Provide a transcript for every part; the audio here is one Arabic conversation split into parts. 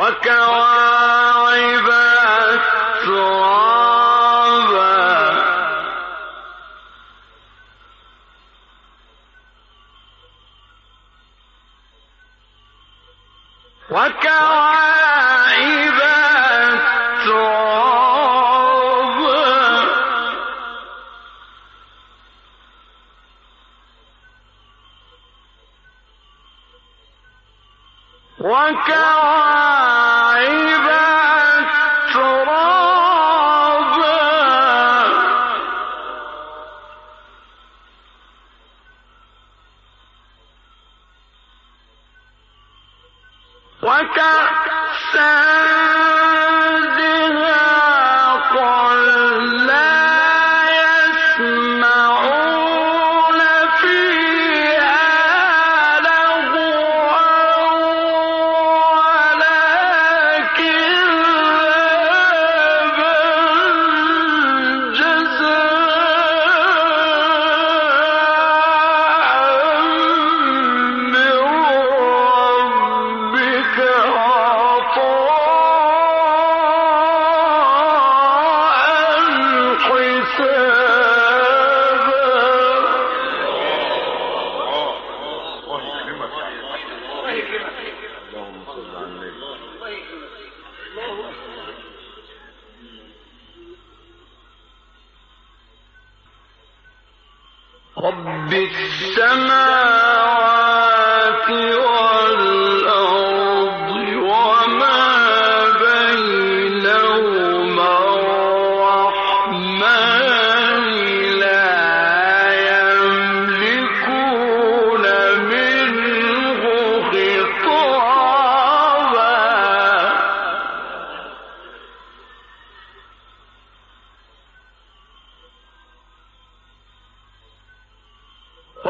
وكواعب أترابا وكواعب حتى رب السماوات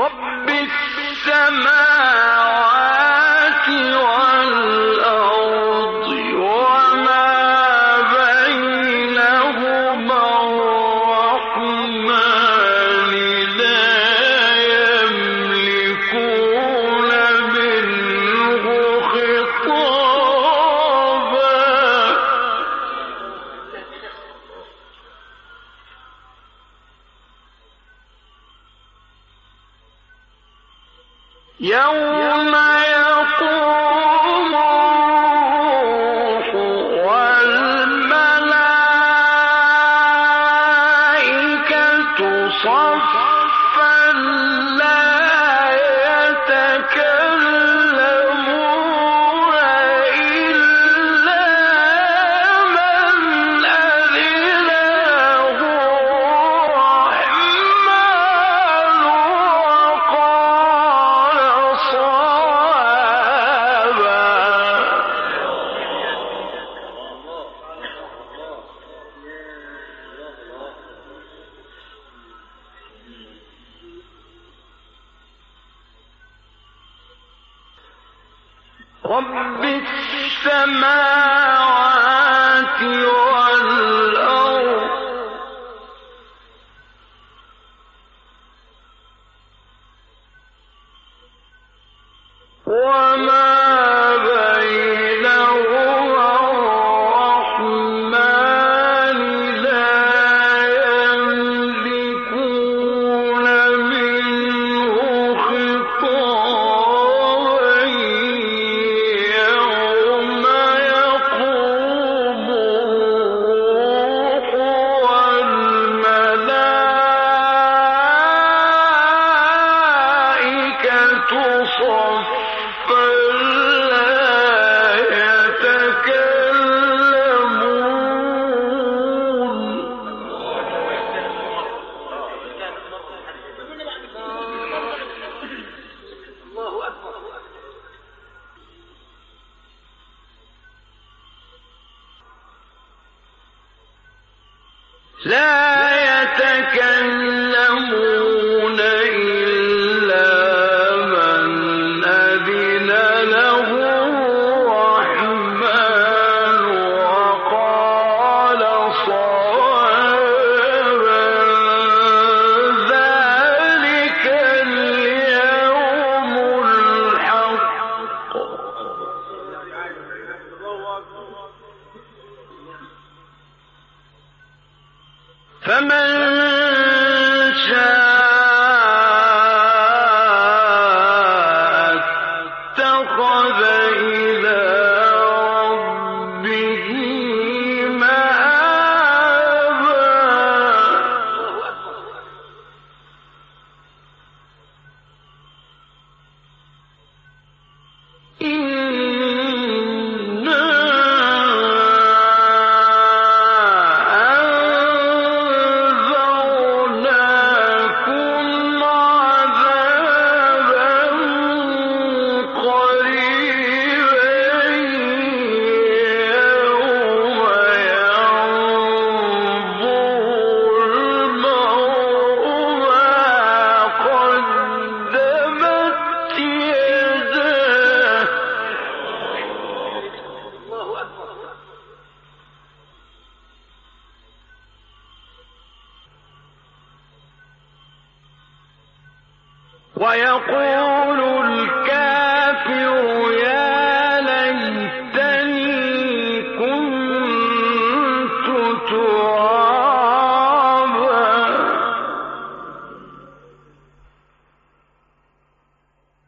رب يوم رب السماوات والأرض. وما لا ويقول